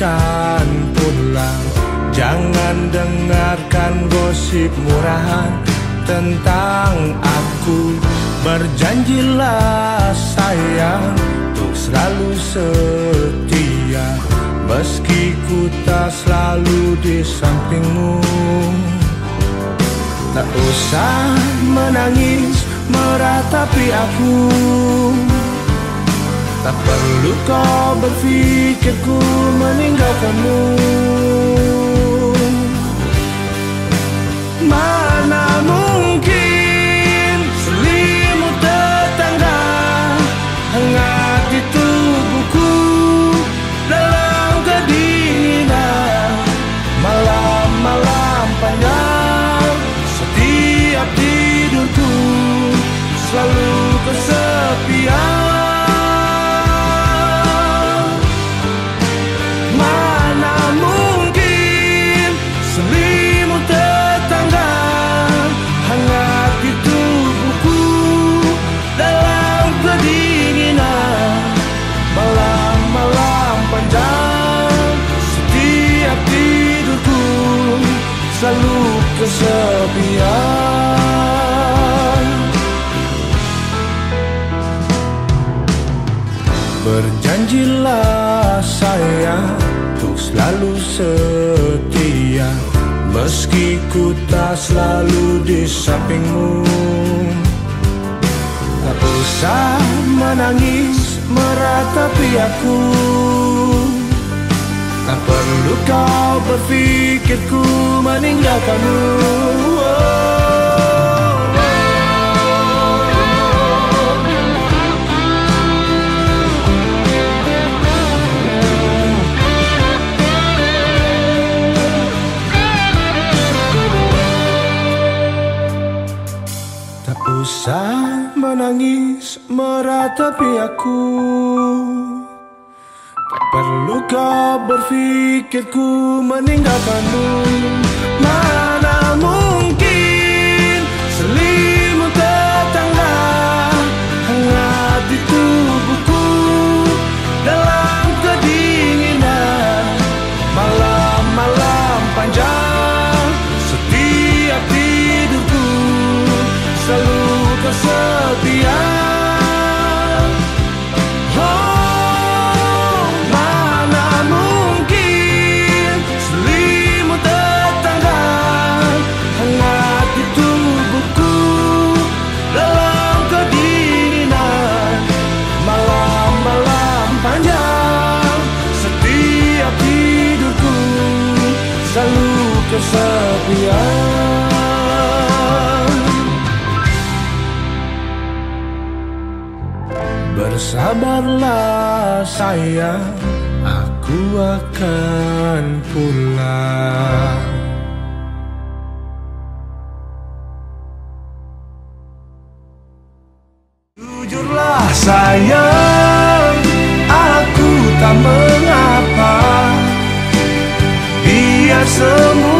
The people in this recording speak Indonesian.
akan pulang Jangan dengarkan gosip murahan tentang aku. Berjanjilah sayang untuk selalu setia. Meski ku tak selalu di sampingmu. Tak usah menangis meratapi aku Tak perlu kau berpikir ku meninggalkanmu. Mana mungkin selimut tetangga Hangat di tubuhku dalam kedinginan? Malam-malam panjang setiap tidurku Selalu kesepian. Berjanjilah sayang Untuk selalu setia Meski ku tak selalu di sampingmu. Tak usah menangis meratapi aku Tak perlu kau berpikir ku meninggalkanmu. Tak usah menangis meratapi aku Tak perlu kau berpikir ku meninggalkanmu. Mana kesepian. Bersabarlah sayang Aku akan pulang Jujurlah sayang Aku tak mengapa Biar semua